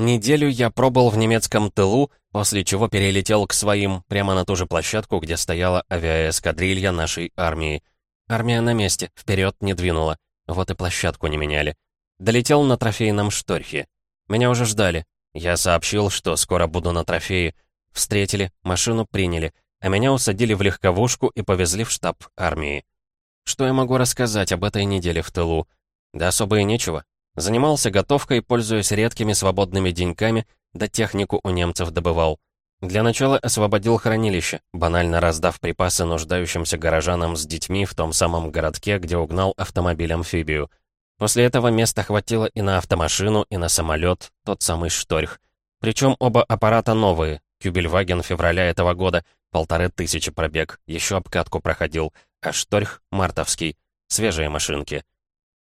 Неделю я пробыл в немецком тылу, после чего перелетел к своим, прямо на ту же площадку, где стояла авиаэскадрилья нашей армии. Армия на месте, вперед не двинула. Вот и площадку не меняли. Долетел на трофейном шторхе. Меня уже ждали. Я сообщил, что скоро буду на трофее. Встретили, машину приняли, а меня усадили в легковушку и повезли в штаб армии. Что я могу рассказать об этой неделе в тылу? Да особо и нечего. Занимался готовкой, пользуясь редкими свободными деньками, да технику у немцев добывал. Для начала освободил хранилище, банально раздав припасы нуждающимся горожанам с детьми в том самом городке, где угнал автомобиль-амфибию. После этого места хватило и на автомашину, и на самолет, тот самый «Шторх». Причем оба аппарата новые. Кюбельваген февраля этого года, полторы тысячи пробег, еще обкатку проходил, а «Шторх» — мартовский, свежие машинки.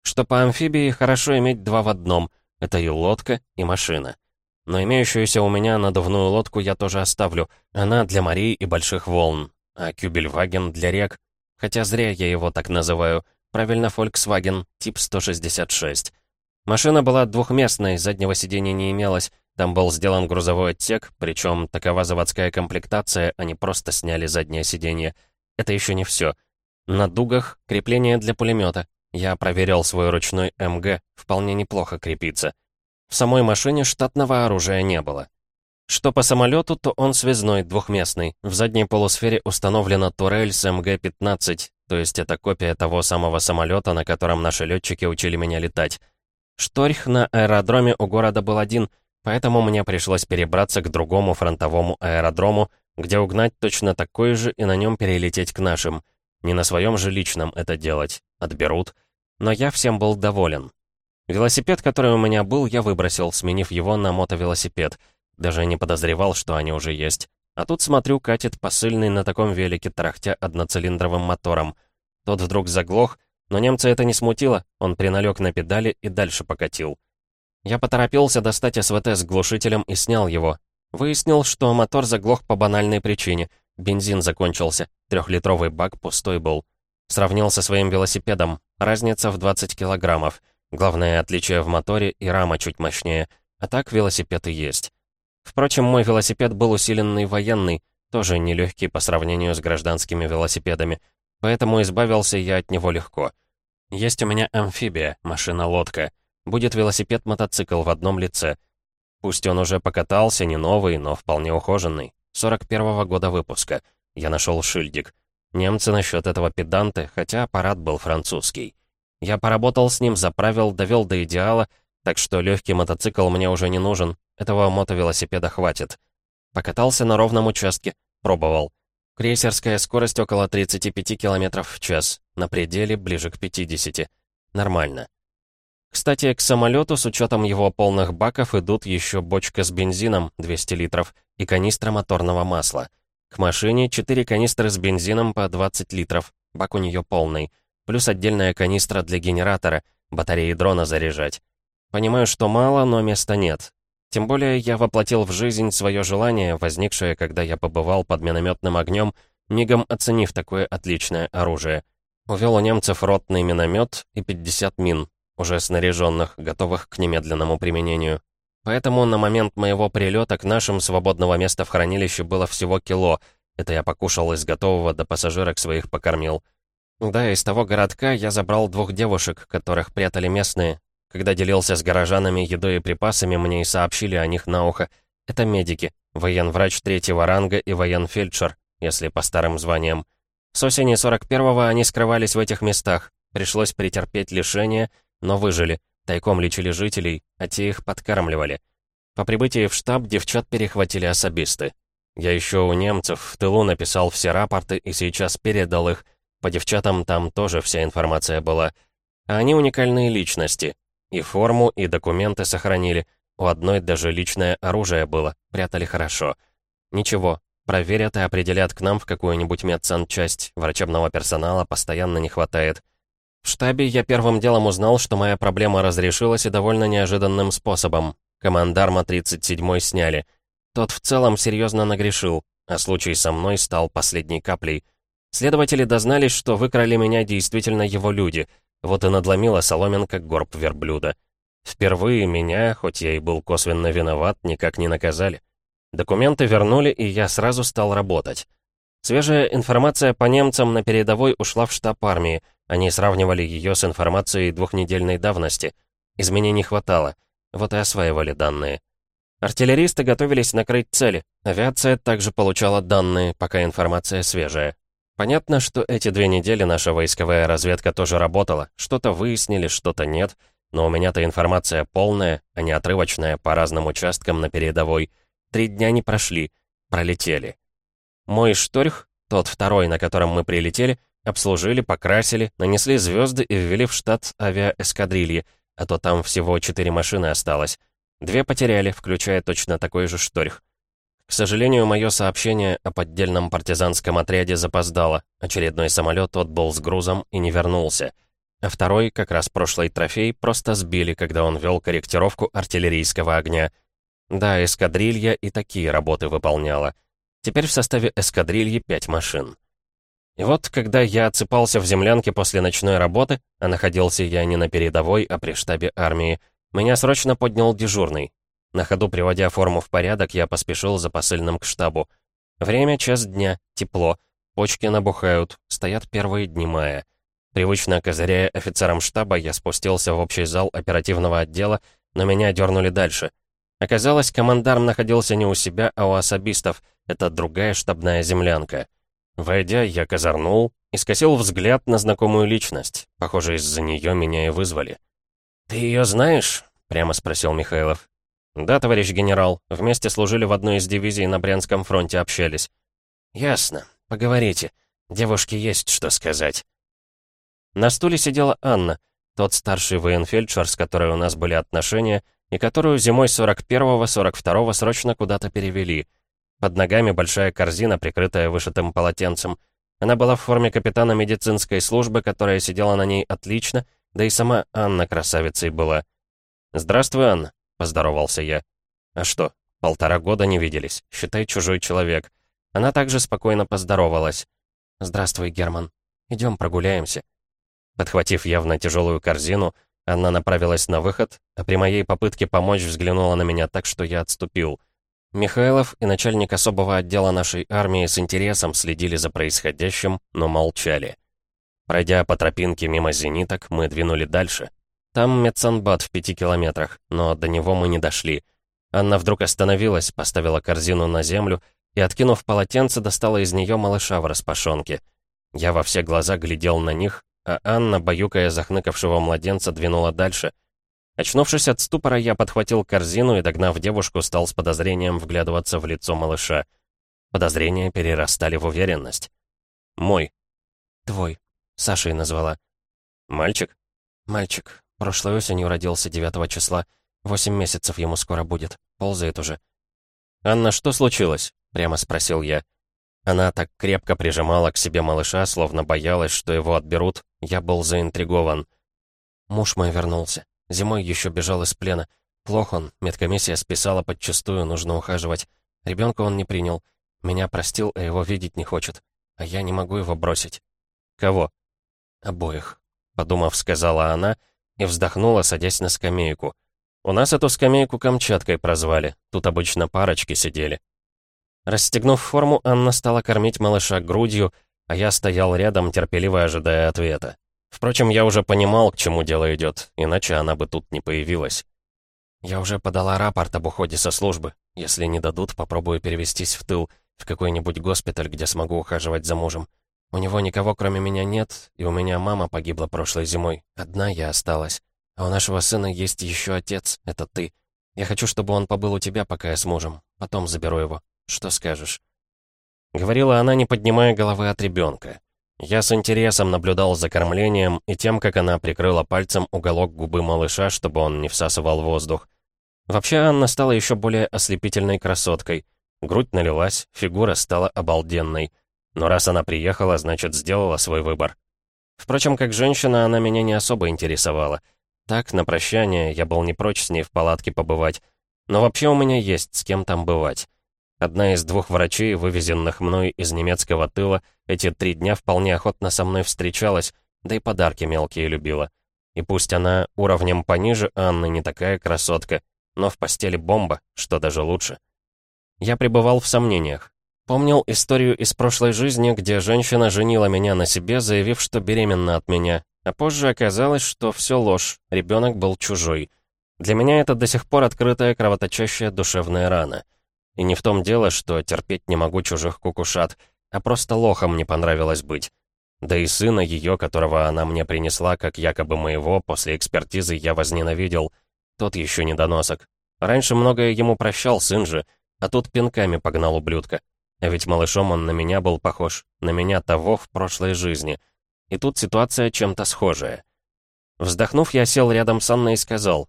Что по амфибии хорошо иметь два в одном, это и лодка, и машина. Но имеющуюся у меня надувную лодку я тоже оставлю. Она для морей и больших волн. А Кюбельваген для рек. Хотя зря я его так называю. Правильно, Volkswagen, тип 166. Машина была двухместной, заднего сиденья не имелось. Там был сделан грузовой отсек, причем такова заводская комплектация, они просто сняли заднее сиденье. Это еще не все. На дугах крепление для пулемета. Я проверил свой ручной МГ, вполне неплохо крепится. В самой машине штатного оружия не было. Что по самолету, то он связной, двухместный. В задней полусфере установлена турель с МГ-15, то есть это копия того самого самолета, на котором наши летчики учили меня летать. Шторх на аэродроме у города был один, поэтому мне пришлось перебраться к другому фронтовому аэродрому, где угнать точно такой же и на нем перелететь к нашим. Не на своем же личном это делать. Отберут. Но я всем был доволен. Велосипед, который у меня был, я выбросил, сменив его на мотовелосипед. Даже не подозревал, что они уже есть. А тут, смотрю, катит посыльный на таком велике, тарахтя одноцилиндровым мотором. Тот вдруг заглох, но немца это не смутило, он приналег на педали и дальше покатил. Я поторопился достать СВТ с глушителем и снял его. Выяснил, что мотор заглох по банальной причине. Бензин закончился, трехлитровый бак пустой был. Сравнил со своим велосипедом, разница в 20 килограммов. Главное отличие в моторе и рама чуть мощнее, а так велосипед и есть. Впрочем, мой велосипед был усиленный военный, тоже нелегкий по сравнению с гражданскими велосипедами, поэтому избавился я от него легко. Есть у меня амфибия, машина-лодка. Будет велосипед-мотоцикл в одном лице. Пусть он уже покатался, не новый, но вполне ухоженный. 41-го года выпуска. Я нашел шильдик. Немцы насчет этого педанты, хотя аппарат был французский. Я поработал с ним, заправил, довел до идеала, так что легкий мотоцикл мне уже не нужен, этого мотовелосипеда хватит. Покатался на ровном участке, пробовал. Крейсерская скорость около 35 км в час, на пределе ближе к 50. Нормально. Кстати, к самолету с учетом его полных баков идут еще бочка с бензином 200 литров и канистра моторного масла. К машине 4 канистры с бензином по 20 литров, бак у нее полный плюс отдельная канистра для генератора, батареи дрона заряжать. Понимаю, что мало, но места нет. Тем более я воплотил в жизнь свое желание, возникшее, когда я побывал под минометным огнем, мигом оценив такое отличное оружие. Увел у немцев ротный миномет и 50 мин, уже снаряженных, готовых к немедленному применению. Поэтому на момент моего прилета к нашим свободного места в хранилище было всего кило. Это я покушал из готового, до пассажирок своих покормил. Да, из того городка я забрал двух девушек, которых прятали местные. Когда делился с горожанами едой и припасами, мне и сообщили о них на ухо. Это медики, военврач третьего ранга и военфельдшер, если по старым званиям. С осени 41-го они скрывались в этих местах. Пришлось претерпеть лишения, но выжили. Тайком лечили жителей, а те их подкармливали. По прибытии в штаб девчат перехватили особисты. Я еще у немцев в тылу написал все рапорты и сейчас передал их, по девчатам там тоже вся информация была. А они уникальные личности. И форму, и документы сохранили. У одной даже личное оружие было, прятали хорошо. Ничего, проверят и определят к нам в какую-нибудь медсанчасть. Врачебного персонала постоянно не хватает. В штабе я первым делом узнал, что моя проблема разрешилась и довольно неожиданным способом. Командарма 37-й сняли. Тот в целом серьезно нагрешил, а случай со мной стал последней каплей — Следователи дознались, что выкрали меня действительно его люди. Вот и надломила соломинка горб верблюда. Впервые меня, хоть я и был косвенно виноват, никак не наказали. Документы вернули, и я сразу стал работать. Свежая информация по немцам на передовой ушла в штаб армии. Они сравнивали ее с информацией двухнедельной давности. Изменений хватало. Вот и осваивали данные. Артиллеристы готовились накрыть цели. Авиация также получала данные, пока информация свежая. Понятно, что эти две недели наша войсковая разведка тоже работала. Что-то выяснили, что-то нет. Но у меня-то информация полная, а не отрывочная по разным участкам на передовой. Три дня не прошли. Пролетели. Мой шторх, тот второй, на котором мы прилетели, обслужили, покрасили, нанесли звезды и ввели в штат авиаэскадрильи, а то там всего четыре машины осталось. Две потеряли, включая точно такой же шторх. К сожалению, мое сообщение о поддельном партизанском отряде запоздало. Очередной самолет отбыл с грузом и не вернулся. А второй, как раз прошлый трофей, просто сбили, когда он вел корректировку артиллерийского огня. Да, эскадрилья и такие работы выполняла. Теперь в составе эскадрильи пять машин. И вот, когда я отсыпался в землянке после ночной работы, а находился я не на передовой, а при штабе армии, меня срочно поднял дежурный. На ходу приводя форму в порядок, я поспешил за посыльным к штабу. Время — час дня, тепло, почки набухают, стоят первые дни мая. Привычно козыряя офицером штаба, я спустился в общий зал оперативного отдела, но меня дернули дальше. Оказалось, командарм находился не у себя, а у особистов — это другая штабная землянка. Войдя, я козырнул и скосил взгляд на знакомую личность. Похоже, из-за нее меня и вызвали. «Ты ее знаешь?» — прямо спросил Михайлов. «Да, товарищ генерал. Вместе служили в одной из дивизий на Брянском фронте, общались». «Ясно. Поговорите. Девушке есть что сказать». На стуле сидела Анна, тот старший военфельдшер, с которой у нас были отношения, и которую зимой 41-го, 42-го срочно куда-то перевели — под ногами большая корзина, прикрытая вышитым полотенцем. Она была в форме капитана медицинской службы, которая сидела на ней отлично, да и сама Анна красавицей была. «Здравствуй, Анна», — поздоровался я. «А что, полтора года не виделись, считай, чужой человек». Она также спокойно поздоровалась. «Здравствуй, Герман. Идем прогуляемся». Подхватив явно тяжелую корзину, Анна направилась на выход, а при моей попытке помочь взглянула на меня так, что я отступил — Михайлов и начальник особого отдела нашей армии с интересом следили за происходящим, но молчали. Пройдя по тропинке мимо зениток, мы двинули дальше. Там медсанбат в пяти километрах, но до него мы не дошли. Анна вдруг остановилась, поставила корзину на землю и, откинув полотенце, достала из нее малыша в распашонке. Я во все глаза глядел на них, а Анна, баюкая захныкавшего младенца, двинула дальше — Очнувшись от ступора, я подхватил корзину и, догнав девушку, стал с подозрением вглядываться в лицо малыша. Подозрения перерастали в уверенность. «Мой». «Твой». Сашей назвала. «Мальчик?» «Мальчик. Прошлой осенью родился 9 числа. Восемь месяцев ему скоро будет. Ползает уже». «Анна, что случилось?» — прямо спросил я. Она так крепко прижимала к себе малыша, словно боялась, что его отберут. Я был заинтригован. Муж мой вернулся. Зимой еще бежал из плена. Плохо он, медкомиссия списала подчастую, нужно ухаживать. Ребенка он не принял. Меня простил, а его видеть не хочет. А я не могу его бросить. Кого? Обоих. Подумав, сказала она и вздохнула, садясь на скамейку. У нас эту скамейку Камчаткой прозвали. Тут обычно парочки сидели. Расстегнув форму, Анна стала кормить малыша грудью, а я стоял рядом, терпеливо ожидая ответа. Впрочем, я уже понимал, к чему дело идет, иначе она бы тут не появилась. Я уже подала рапорт об уходе со службы. Если не дадут, попробую перевестись в тыл, в какой-нибудь госпиталь, где смогу ухаживать за мужем. У него никого, кроме меня, нет, и у меня мама погибла прошлой зимой. Одна я осталась. А у нашего сына есть еще отец, это ты. Я хочу, чтобы он побыл у тебя, пока я с мужем. Потом заберу его. Что скажешь?» Говорила она, не поднимая головы от ребенка. Я с интересом наблюдал за кормлением и тем, как она прикрыла пальцем уголок губы малыша, чтобы он не всасывал воздух. Вообще, Анна стала еще более ослепительной красоткой. Грудь налилась, фигура стала обалденной. Но раз она приехала, значит, сделала свой выбор. Впрочем, как женщина, она меня не особо интересовала. Так, на прощание, я был не прочь с ней в палатке побывать. Но вообще у меня есть с кем там бывать. Одна из двух врачей, вывезенных мной из немецкого тыла, эти три дня вполне охотно со мной встречалась, да и подарки мелкие любила. И пусть она уровнем пониже Анны не такая красотка, но в постели бомба, что даже лучше. Я пребывал в сомнениях. Помнил историю из прошлой жизни, где женщина женила меня на себе, заявив, что беременна от меня, а позже оказалось, что все ложь, ребенок был чужой. Для меня это до сих пор открытая кровоточащая душевная рана. И не в том дело, что терпеть не могу чужих кукушат, а просто лохом не понравилось быть. Да и сына ее, которого она мне принесла, как якобы моего, после экспертизы я возненавидел. Тот еще недоносок. Раньше многое ему прощал, сын же, а тут пинками погнал ублюдка. А ведь малышом он на меня был похож, на меня того в прошлой жизни. И тут ситуация чем-то схожая. Вздохнув, я сел рядом с Анной и сказал.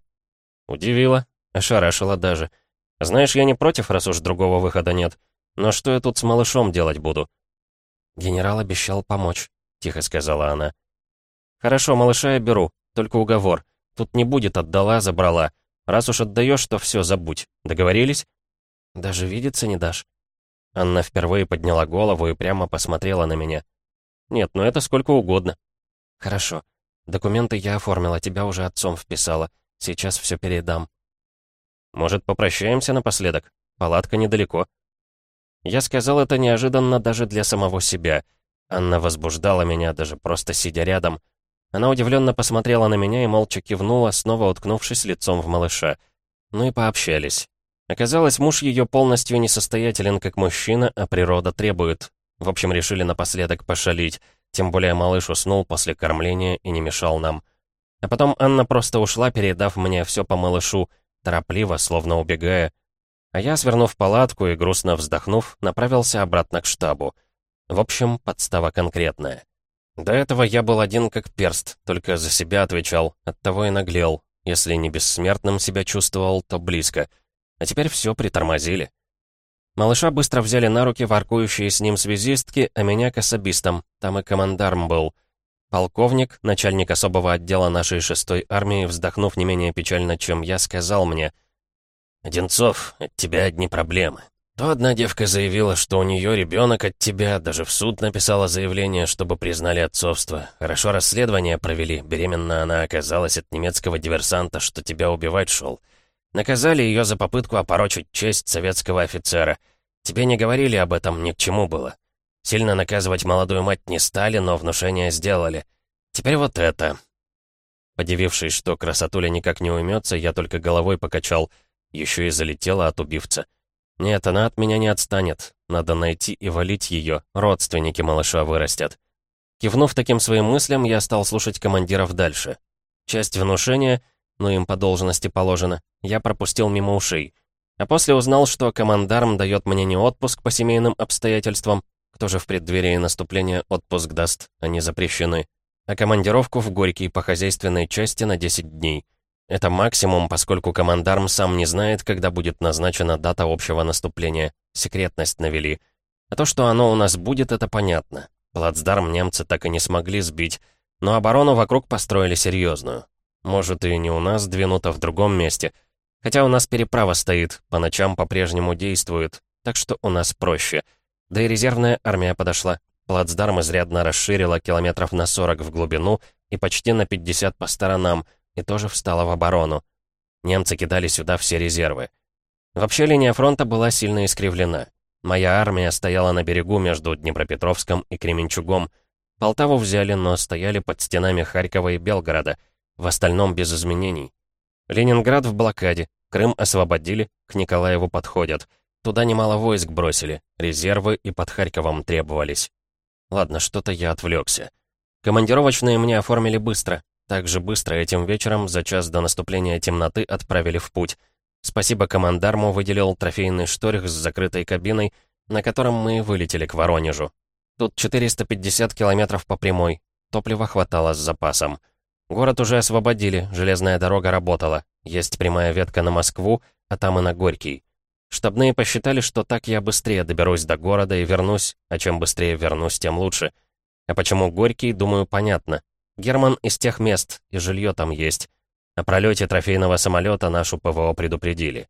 Удивила, ошарашила даже. Знаешь, я не против, раз уж другого выхода нет. Но что я тут с малышом делать буду? Генерал обещал помочь. — тихо сказала она. «Хорошо, малыша я беру, только уговор. Тут не будет отдала, забрала. Раз уж отдаешь, то все, забудь. Договорились?» «Даже видеться не дашь?» Анна впервые подняла голову и прямо посмотрела на меня. «Нет, ну это сколько угодно». «Хорошо. Документы я оформила, тебя уже отцом вписала. Сейчас все передам». «Может, попрощаемся напоследок? Палатка недалеко». Я сказал это неожиданно даже для самого себя — Анна возбуждала меня, даже просто сидя рядом. Она удивленно посмотрела на меня и молча кивнула, снова уткнувшись лицом в малыша. Ну и пообщались. Оказалось, муж ее полностью несостоятелен как мужчина, а природа требует. В общем, решили напоследок пошалить. Тем более малыш уснул после кормления и не мешал нам. А потом Анна просто ушла, передав мне все по малышу, торопливо, словно убегая. А я, свернув палатку и грустно вздохнув, направился обратно к штабу. В общем, подстава конкретная. До этого я был один как перст, только за себя отвечал, оттого и наглел. Если не бессмертным себя чувствовал, то близко. А теперь все притормозили. Малыша быстро взяли на руки воркующие с ним связистки, а меня к особистам. Там и командарм был. Полковник, начальник особого отдела нашей шестой армии, вздохнув не менее печально, чем я, сказал мне, «Одинцов, от тебя одни проблемы. То одна девка заявила, что у нее ребенок от тебя, даже в суд написала заявление, чтобы признали отцовство. Хорошо расследование провели, беременна она оказалась от немецкого диверсанта, что тебя убивать шел. Наказали ее за попытку опорочить честь советского офицера. Тебе не говорили об этом, ни к чему было. Сильно наказывать молодую мать не стали, но внушение сделали. Теперь вот это. Подивившись, что красотуля никак не уймется, я только головой покачал. Еще и залетела от убивца. Нет, она от меня не отстанет. Надо найти и валить ее. Родственники малыша вырастят. Кивнув таким своим мыслям, я стал слушать командиров дальше. Часть внушения, но им по должности положено, я пропустил мимо ушей. А после узнал, что командарм дает мне не отпуск по семейным обстоятельствам, кто же в преддверии наступления отпуск даст, они запрещены, а командировку в Горький по хозяйственной части на 10 дней. Это максимум, поскольку командарм сам не знает, когда будет назначена дата общего наступления. Секретность навели. А то, что оно у нас будет, это понятно. Плацдарм немцы так и не смогли сбить, но оборону вокруг построили серьезную. Может, и не у нас двинут, а в другом месте. Хотя у нас переправа стоит, по ночам по-прежнему действует, так что у нас проще. Да и резервная армия подошла. Плацдарм изрядно расширила километров на 40 в глубину и почти на 50 по сторонам — и тоже встала в оборону. Немцы кидали сюда все резервы. Вообще линия фронта была сильно искривлена. Моя армия стояла на берегу между Днепропетровском и Кременчугом. Полтаву взяли, но стояли под стенами Харькова и Белгорода, в остальном без изменений. Ленинград в блокаде, Крым освободили, к Николаеву подходят. Туда немало войск бросили, резервы и под Харьковом требовались. Ладно, что-то я отвлекся. Командировочные мне оформили быстро, так же быстро этим вечером, за час до наступления темноты, отправили в путь. Спасибо командарму выделил трофейный шторх с закрытой кабиной, на котором мы вылетели к Воронежу. Тут 450 километров по прямой. Топлива хватало с запасом. Город уже освободили, железная дорога работала. Есть прямая ветка на Москву, а там и на Горький. Штабные посчитали, что так я быстрее доберусь до города и вернусь, а чем быстрее вернусь, тем лучше. А почему Горький, думаю, понятно. Герман из тех мест, и жилье там есть. О пролете трофейного самолета нашу ПВО предупредили.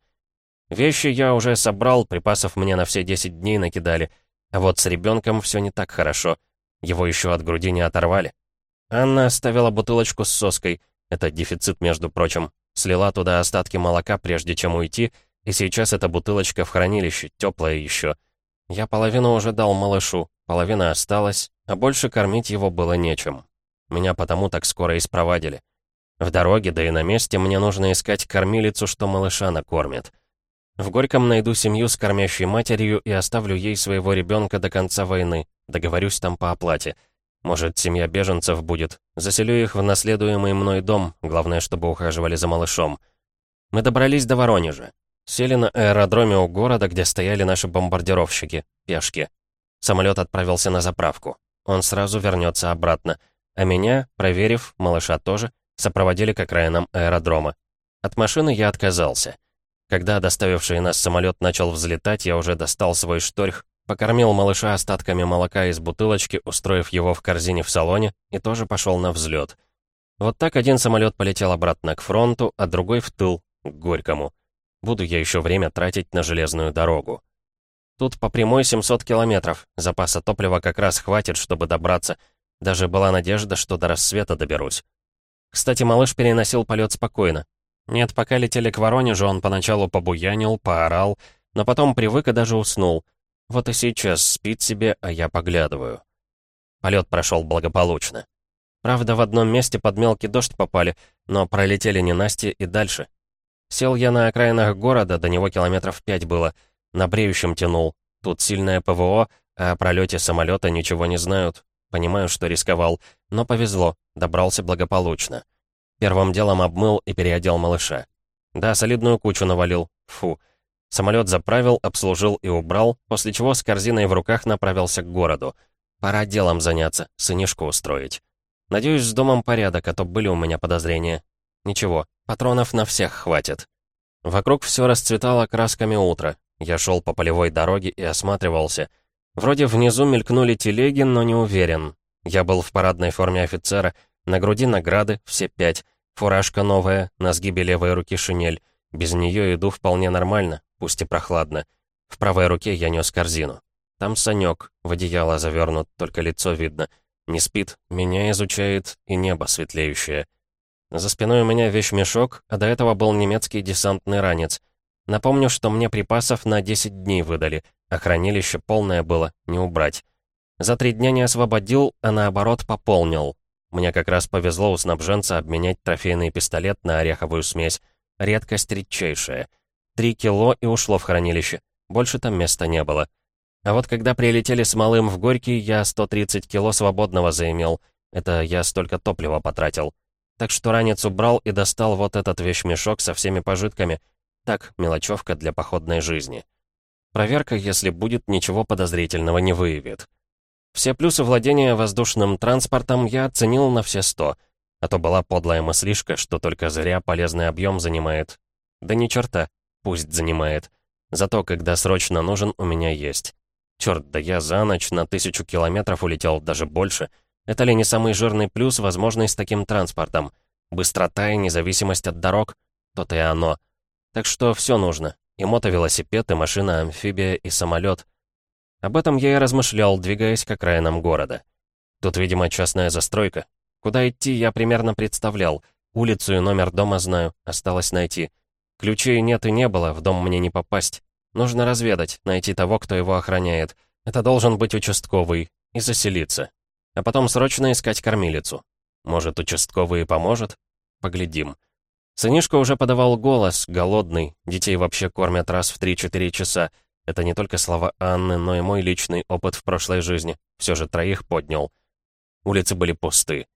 Вещи я уже собрал, припасов мне на все 10 дней накидали. А вот с ребенком все не так хорошо. Его еще от груди не оторвали. Анна оставила бутылочку с соской. Это дефицит, между прочим. Слила туда остатки молока, прежде чем уйти, и сейчас эта бутылочка в хранилище, теплая еще. Я половину уже дал малышу, половина осталась, а больше кормить его было нечем. Меня потому так скоро и спровадили. В дороге, да и на месте мне нужно искать кормилицу, что малыша накормит. В Горьком найду семью с кормящей матерью и оставлю ей своего ребенка до конца войны. Договорюсь там по оплате. Может, семья беженцев будет. Заселю их в наследуемый мной дом, главное, чтобы ухаживали за малышом. Мы добрались до Воронежа. Сели на аэродроме у города, где стояли наши бомбардировщики, пешки. Самолет отправился на заправку. Он сразу вернется обратно. А меня, проверив, малыша тоже, сопроводили к окраинам аэродрома. От машины я отказался. Когда доставивший нас самолет начал взлетать, я уже достал свой шторх, покормил малыша остатками молока из бутылочки, устроив его в корзине в салоне, и тоже пошел на взлет. Вот так один самолет полетел обратно к фронту, а другой в тыл, к Горькому. Буду я еще время тратить на железную дорогу. Тут по прямой 700 километров, запаса топлива как раз хватит, чтобы добраться. Даже была надежда, что до рассвета доберусь. Кстати, малыш переносил полет спокойно. Нет, пока летели к Воронежу, он поначалу побуянил, поорал, но потом привык и даже уснул. Вот и сейчас спит себе, а я поглядываю. Полет прошел благополучно. Правда, в одном месте под мелкий дождь попали, но пролетели не Насти и дальше. Сел я на окраинах города, до него километров пять было. На бреющем тянул. Тут сильное ПВО, а о пролете самолета ничего не знают. Понимаю, что рисковал, но повезло, добрался благополучно. Первым делом обмыл и переодел малыша. Да, солидную кучу навалил. Фу. Самолет заправил, обслужил и убрал, после чего с корзиной в руках направился к городу. Пора делом заняться, сынишку устроить. Надеюсь, с домом порядок, а то были у меня подозрения. Ничего, патронов на всех хватит. Вокруг все расцветало красками утра. Я шел по полевой дороге и осматривался. Вроде внизу мелькнули телеги, но не уверен. Я был в парадной форме офицера, на груди награды, все пять. Фуражка новая, на сгибе левой руки шинель. Без нее иду вполне нормально, пусть и прохладно. В правой руке я нес корзину. Там Санек, в одеяло завернут, только лицо видно. Не спит, меня изучает и небо светлеющее. За спиной у меня вещмешок, а до этого был немецкий десантный ранец. Напомню, что мне припасов на 10 дней выдали, а хранилище полное было, не убрать. За три дня не освободил, а наоборот пополнил. Мне как раз повезло у снабженца обменять трофейный пистолет на ореховую смесь. Редкость редчайшая. Три кило и ушло в хранилище. Больше там места не было. А вот когда прилетели с малым в Горький, я 130 кило свободного заимел. Это я столько топлива потратил. Так что ранец убрал и достал вот этот вещмешок со всеми пожитками. Так, мелочевка для походной жизни. Проверка, если будет, ничего подозрительного не выявит. Все плюсы владения воздушным транспортом я оценил на все сто. А то была подлая мыслишка, что только зря полезный объем занимает. Да ни черта, пусть занимает. Зато, когда срочно нужен, у меня есть. Черт, да я за ночь на тысячу километров улетел, даже больше — это ли не самый жирный плюс, возможный с таким транспортом? Быстрота и независимость от дорог? То-то и оно. Так что все нужно. И мотовелосипед, и машина-амфибия, и самолет. Об этом я и размышлял, двигаясь к окраинам города. Тут, видимо, частная застройка. Куда идти, я примерно представлял. Улицу и номер дома знаю, осталось найти. Ключей нет и не было, в дом мне не попасть. Нужно разведать, найти того, кто его охраняет. Это должен быть участковый. И заселиться. А потом срочно искать кормилицу. Может, участковый поможет? Поглядим. Сынишка уже подавал голос, голодный. Детей вообще кормят раз в 3-4 часа. Это не только слова Анны, но и мой личный опыт в прошлой жизни. Все же троих поднял. Улицы были пусты.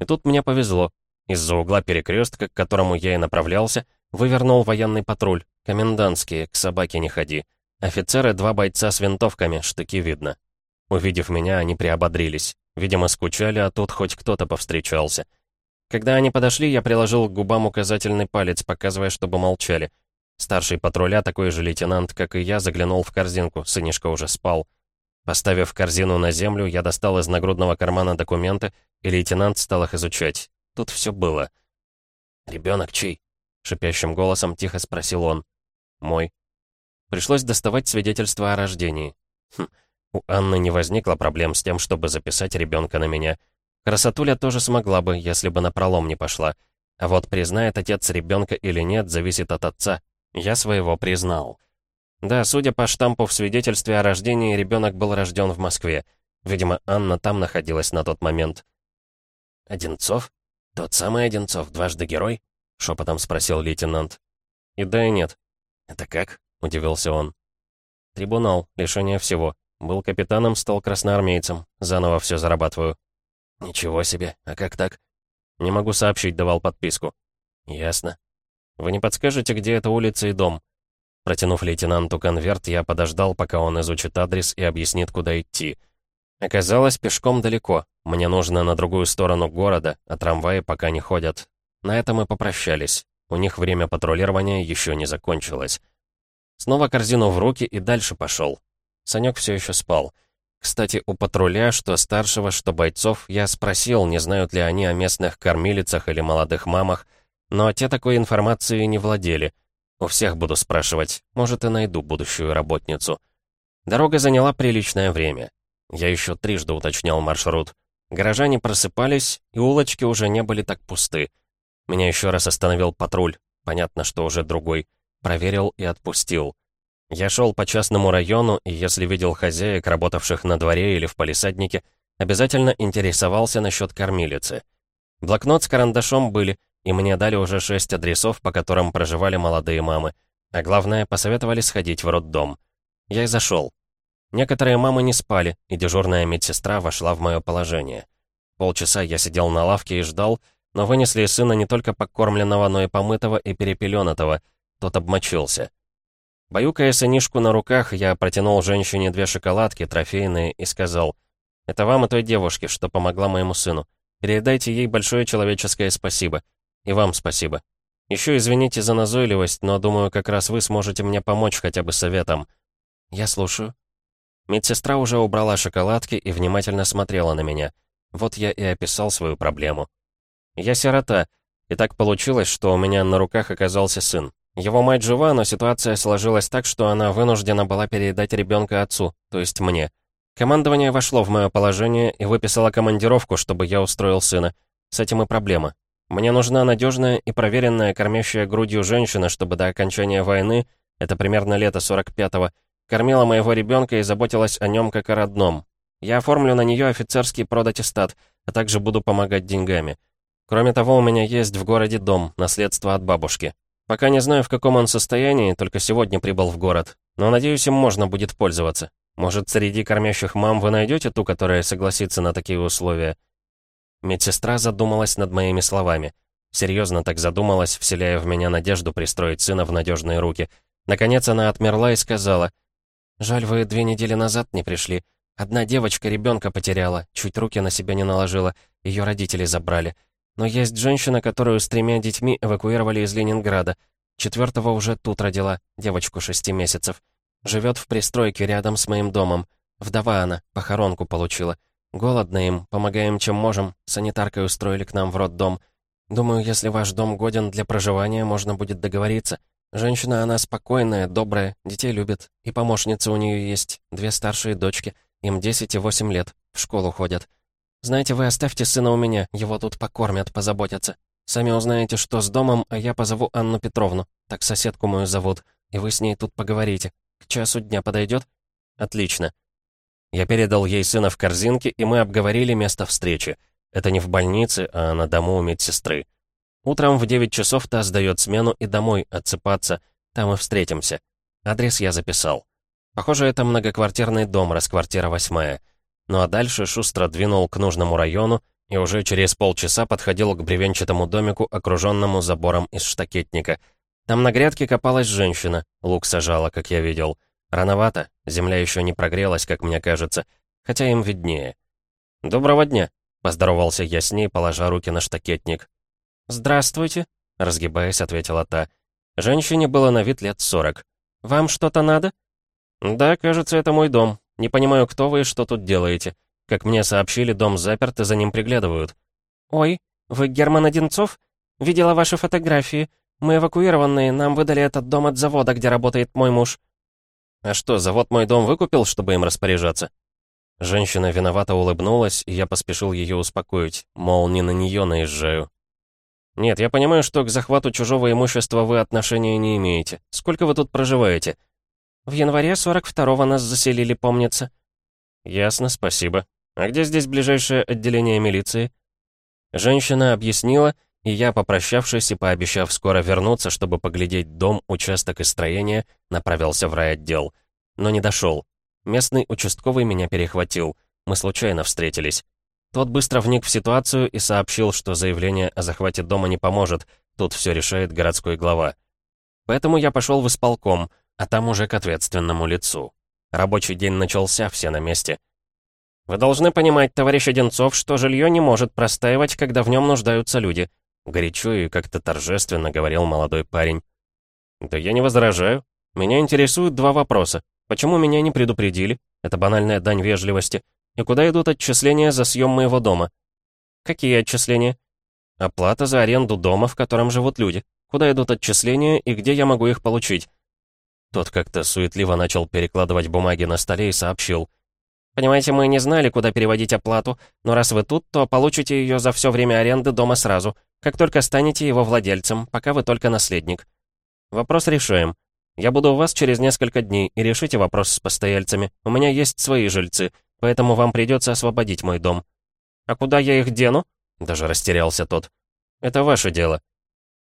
И тут мне повезло. Из-за угла перекрестка, к которому я и направлялся, вывернул военный патруль. Комендантские, к собаке не ходи. Офицеры, два бойца с винтовками, штыки видно. Увидев меня, они приободрились. Видимо, скучали, а тут хоть кто-то повстречался. Когда они подошли, я приложил к губам указательный палец, показывая, чтобы молчали. Старший патруля, такой же лейтенант, как и я, заглянул в корзинку, сынишка уже спал. Поставив корзину на землю, я достал из нагрудного кармана документы, и лейтенант стал их изучать. Тут все было. «Ребенок чей?» — шипящим голосом тихо спросил он. «Мой». Пришлось доставать свидетельство о рождении. Хм, у Анны не возникло проблем с тем, чтобы записать ребенка на меня. Красотуля тоже смогла бы, если бы на пролом не пошла. А вот признает отец ребенка или нет, зависит от отца. Я своего признал. Да, судя по штампу в свидетельстве о рождении, ребенок был рожден в Москве. Видимо, Анна там находилась на тот момент. «Одинцов? Тот самый Одинцов, дважды герой?» — шепотом спросил лейтенант. «И да, и нет». «Это как?» — удивился он. «Трибунал, лишение всего. Был капитаном, стал красноармейцем. Заново все зарабатываю». «Ничего себе, а как так?» «Не могу сообщить, давал подписку». «Ясно». «Вы не подскажете, где эта улица и дом?» Протянув лейтенанту конверт, я подождал, пока он изучит адрес и объяснит, куда идти. Оказалось, пешком далеко. Мне нужно на другую сторону города, а трамваи пока не ходят. На этом мы попрощались. У них время патрулирования еще не закончилось. Снова корзину в руки и дальше пошел. Санек все еще спал. Кстати, у патруля, что старшего, что бойцов, я спросил, не знают ли они о местных кормилицах или молодых мамах, но те такой информацией не владели. У всех буду спрашивать, может и найду будущую работницу. Дорога заняла приличное время. Я еще трижды уточнял маршрут. Горожане просыпались, и улочки уже не были так пусты. Меня еще раз остановил патруль. Понятно, что уже другой. Проверил и отпустил. Я шел по частному району, и если видел хозяек, работавших на дворе или в палисаднике, обязательно интересовался насчет кормилицы. Блокнот с карандашом были, и мне дали уже шесть адресов, по которым проживали молодые мамы. А главное, посоветовали сходить в роддом. Я и зашел. Некоторые мамы не спали, и дежурная медсестра вошла в мое положение. Полчаса я сидел на лавке и ждал, но вынесли сына не только покормленного, но и помытого и перепеленатого. Тот обмочился. Баюкая сынишку на руках, я протянул женщине две шоколадки, трофейные, и сказал, «Это вам и той девушке, что помогла моему сыну. Передайте ей большое человеческое спасибо. И вам спасибо. Еще извините за назойливость, но думаю, как раз вы сможете мне помочь хотя бы советом». «Я слушаю». Медсестра уже убрала шоколадки и внимательно смотрела на меня. Вот я и описал свою проблему. Я сирота, и так получилось, что у меня на руках оказался сын. Его мать жива, но ситуация сложилась так, что она вынуждена была передать ребенка отцу, то есть мне. Командование вошло в мое положение и выписало командировку, чтобы я устроил сына. С этим и проблема. Мне нужна надежная и проверенная кормящая грудью женщина, чтобы до окончания войны, это примерно лето 45-го, Кормила моего ребенка и заботилась о нем как о родном. Я оформлю на нее офицерский продатистат, а также буду помогать деньгами. Кроме того, у меня есть в городе дом, наследство от бабушки. Пока не знаю, в каком он состоянии, только сегодня прибыл в город. Но, надеюсь, им можно будет пользоваться. Может, среди кормящих мам вы найдете ту, которая согласится на такие условия?» Медсестра задумалась над моими словами. Серьезно так задумалась, вселяя в меня надежду пристроить сына в надежные руки. Наконец она отмерла и сказала — «Жаль, вы две недели назад не пришли. Одна девочка ребенка потеряла, чуть руки на себя не наложила, ее родители забрали. Но есть женщина, которую с тремя детьми эвакуировали из Ленинграда. Четвертого уже тут родила, девочку шести месяцев. Живет в пристройке рядом с моим домом. Вдова она, похоронку получила. Голодно им, помогаем чем можем, санитаркой устроили к нам в роддом. Думаю, если ваш дом годен для проживания, можно будет договориться. Женщина она спокойная, добрая, детей любит. И помощница у нее есть, две старшие дочки. Им 10 и 8 лет, в школу ходят. Знаете, вы оставьте сына у меня, его тут покормят, позаботятся. Сами узнаете, что с домом, а я позову Анну Петровну. Так соседку мою зовут. И вы с ней тут поговорите. К часу дня подойдет? Отлично. Я передал ей сына в корзинке, и мы обговорили место встречи. Это не в больнице, а на дому у медсестры. Утром в 9 часов та сдает смену и домой отсыпаться. Там и встретимся. Адрес я записал. Похоже, это многоквартирный дом, расквартира восьмая. Ну а дальше шустро двинул к нужному району и уже через полчаса подходил к бревенчатому домику, окруженному забором из штакетника. Там на грядке копалась женщина, лук сажала, как я видел. Рановато, земля еще не прогрелась, как мне кажется, хотя им виднее. «Доброго дня», — поздоровался я с ней, положа руки на штакетник. «Здравствуйте», — разгибаясь, ответила та. Женщине было на вид лет сорок. «Вам что-то надо?» «Да, кажется, это мой дом. Не понимаю, кто вы и что тут делаете. Как мне сообщили, дом заперт и за ним приглядывают». «Ой, вы Герман Одинцов? Видела ваши фотографии. Мы эвакуированные, нам выдали этот дом от завода, где работает мой муж». «А что, завод мой дом выкупил, чтобы им распоряжаться?» Женщина виновато улыбнулась, и я поспешил ее успокоить, мол, не на нее наезжаю. «Нет, я понимаю, что к захвату чужого имущества вы отношения не имеете. Сколько вы тут проживаете?» «В январе 42-го нас заселили, помнится». «Ясно, спасибо. А где здесь ближайшее отделение милиции?» Женщина объяснила, и я, попрощавшись и пообещав скоро вернуться, чтобы поглядеть дом, участок и строение, направился в райотдел. Но не дошел. Местный участковый меня перехватил. Мы случайно встретились. Тот быстро вник в ситуацию и сообщил, что заявление о захвате дома не поможет, тут все решает городской глава. Поэтому я пошел в исполком, а там уже к ответственному лицу. Рабочий день начался, все на месте. «Вы должны понимать, товарищ Одинцов, что жилье не может простаивать, когда в нем нуждаются люди», горячо и как-то торжественно говорил молодой парень. «Да я не возражаю. Меня интересуют два вопроса. Почему меня не предупредили? Это банальная дань вежливости. И куда идут отчисления за съем моего дома? Какие отчисления? Оплата за аренду дома, в котором живут люди. Куда идут отчисления и где я могу их получить? Тот как-то суетливо начал перекладывать бумаги на столе и сообщил. «Понимаете, мы не знали, куда переводить оплату, но раз вы тут, то получите ее за все время аренды дома сразу, как только станете его владельцем, пока вы только наследник. Вопрос решаем. Я буду у вас через несколько дней, и решите вопрос с постояльцами. У меня есть свои жильцы, Поэтому вам придется освободить мой дом». «А куда я их дену?» Даже растерялся тот. «Это ваше дело».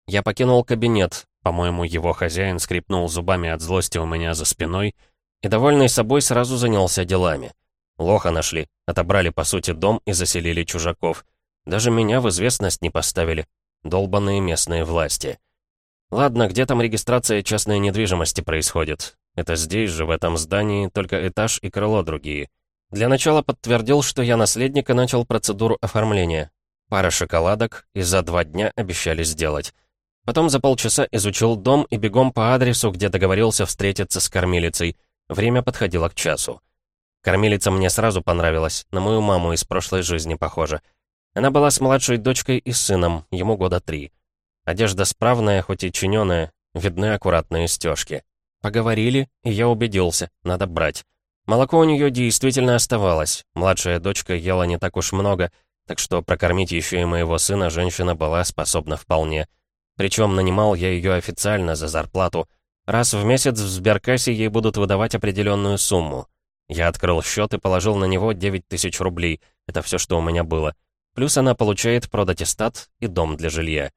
Я покинул кабинет. По-моему, его хозяин скрипнул зубами от злости у меня за спиной и, довольный собой, сразу занялся делами. Лоха нашли, отобрали, по сути, дом и заселили чужаков. Даже меня в известность не поставили. Долбанные местные власти. Ладно, где там регистрация частной недвижимости происходит? Это здесь же, в этом здании, только этаж и крыло другие. Для начала подтвердил, что я наследник и начал процедуру оформления. Пара шоколадок и за два дня обещали сделать. Потом за полчаса изучил дом и бегом по адресу, где договорился встретиться с кормилицей. Время подходило к часу. Кормилица мне сразу понравилась, на мою маму из прошлой жизни похожа. Она была с младшей дочкой и сыном, ему года три. Одежда справная, хоть и чинёная, видны аккуратные стежки. Поговорили, и я убедился, надо брать. Молоко у нее действительно оставалось. Младшая дочка ела не так уж много, так что прокормить еще и моего сына женщина была способна вполне. Причем нанимал я ее официально за зарплату. Раз в месяц в сберкассе ей будут выдавать определенную сумму. Я открыл счет и положил на него 9 тысяч рублей. Это все, что у меня было. Плюс она получает продатистат и дом для жилья.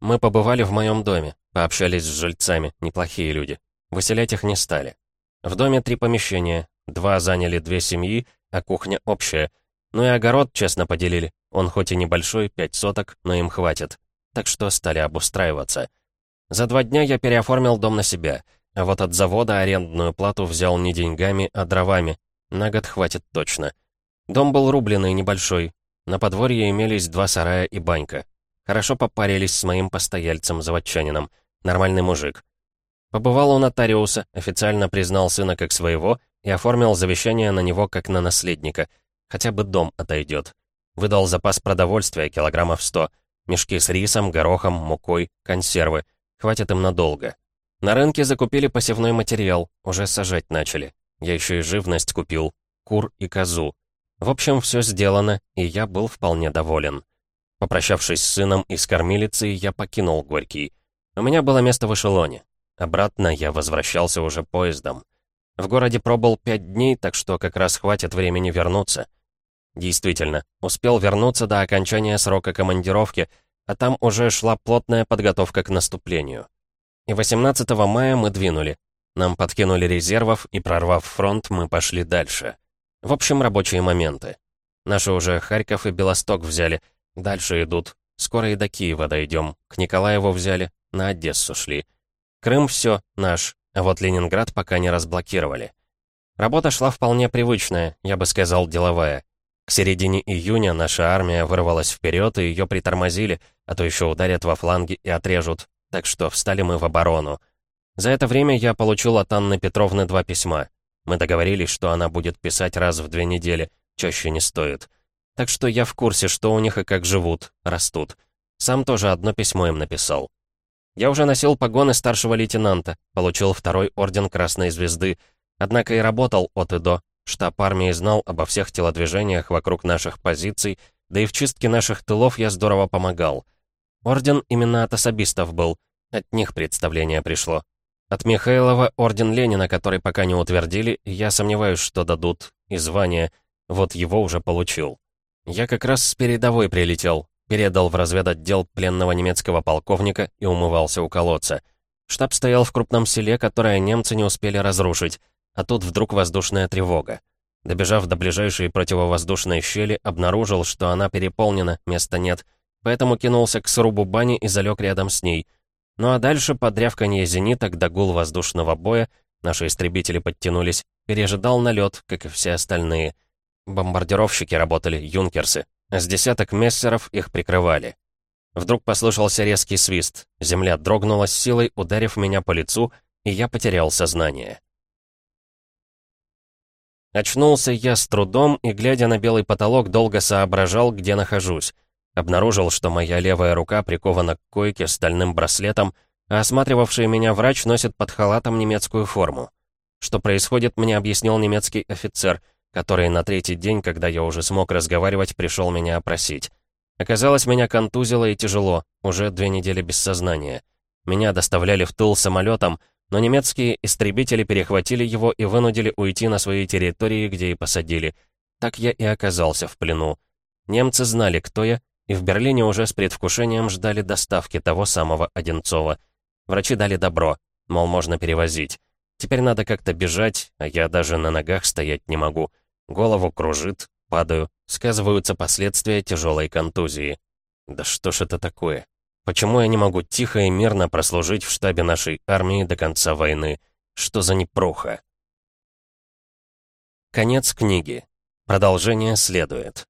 Мы побывали в моем доме, пообщались с жильцами, неплохие люди. Выселять их не стали. В доме три помещения, два заняли две семьи, а кухня общая. Ну и огород честно поделили. Он хоть и небольшой, пять соток, но им хватит. Так что стали обустраиваться. За два дня я переоформил дом на себя, а вот от завода арендную плату взял не деньгами, а дровами. На год хватит точно. Дом был рубленый, небольшой. На подворье имелись два сарая и банька. Хорошо попарились с моим постояльцем, заводчанином. Нормальный мужик. Побывал у нотариуса, официально признал сына как своего и оформил завещание на него как на наследника. Хотя бы дом отойдет. Выдал запас продовольствия килограммов сто, мешки с рисом, горохом, мукой, консервы. Хватит им надолго. На рынке закупили посевной материал, уже сажать начали. Я еще и живность купил, кур и козу. В общем, все сделано, и я был вполне доволен. Попрощавшись с сыном и с кормилицей, я покинул Горький. У меня было место в эшелоне. Обратно я возвращался уже поездом. В городе пробыл пять дней, так что как раз хватит времени вернуться. Действительно, успел вернуться до окончания срока командировки, а там уже шла плотная подготовка к наступлению. И 18 мая мы двинули. Нам подкинули резервов, и прорвав фронт, мы пошли дальше. В общем, рабочие моменты. Наши уже Харьков и Белосток взяли, дальше идут. Скоро и до Киева дойдем. К Николаеву взяли, на Одессу шли. Крым все наш, а вот Ленинград пока не разблокировали. Работа шла вполне привычная, я бы сказал, деловая. К середине июня наша армия вырвалась вперед, и ее притормозили, а то еще ударят во фланги и отрежут. Так что встали мы в оборону. За это время я получил от Анны Петровны два письма. Мы договорились, что она будет писать раз в две недели, чаще не стоит. Так что я в курсе, что у них и как живут, растут. Сам тоже одно письмо им написал. Я уже носил погоны старшего лейтенанта, получил второй орден Красной Звезды, однако и работал от и до. Штаб армии знал обо всех телодвижениях вокруг наших позиций, да и в чистке наших тылов я здорово помогал. Орден именно от особистов был. От них представление пришло. От Михайлова орден Ленина, который пока не утвердили, я сомневаюсь, что дадут. И звание. Вот его уже получил. Я как раз с передовой прилетел. Передал в разведотдел пленного немецкого полковника и умывался у колодца. Штаб стоял в крупном селе, которое немцы не успели разрушить. А тут вдруг воздушная тревога. Добежав до ближайшей противовоздушной щели, обнаружил, что она переполнена, места нет. Поэтому кинулся к срубу бани и залег рядом с ней. Ну а дальше, под рявканье зениток до гул воздушного боя, наши истребители подтянулись, пережидал налет, как и все остальные. Бомбардировщики работали, юнкерсы. С десяток мессеров их прикрывали. Вдруг послышался резкий свист. Земля дрогнула с силой, ударив меня по лицу, и я потерял сознание. Очнулся я с трудом и, глядя на белый потолок, долго соображал, где нахожусь. Обнаружил, что моя левая рука прикована к койке стальным браслетом, а осматривавший меня врач носит под халатом немецкую форму. Что происходит, мне объяснил немецкий офицер, который на третий день, когда я уже смог разговаривать, пришел меня опросить. Оказалось, меня контузило и тяжело, уже две недели без сознания. Меня доставляли в тыл самолетом, но немецкие истребители перехватили его и вынудили уйти на свои территории, где и посадили. Так я и оказался в плену. Немцы знали, кто я, и в Берлине уже с предвкушением ждали доставки того самого Одинцова. Врачи дали добро, мол, можно перевозить. Теперь надо как-то бежать, а я даже на ногах стоять не могу. Голову кружит, падаю, сказываются последствия тяжелой контузии. Да что ж это такое? Почему я не могу тихо и мирно прослужить в штабе нашей армии до конца войны? Что за непруха? Конец книги. Продолжение следует.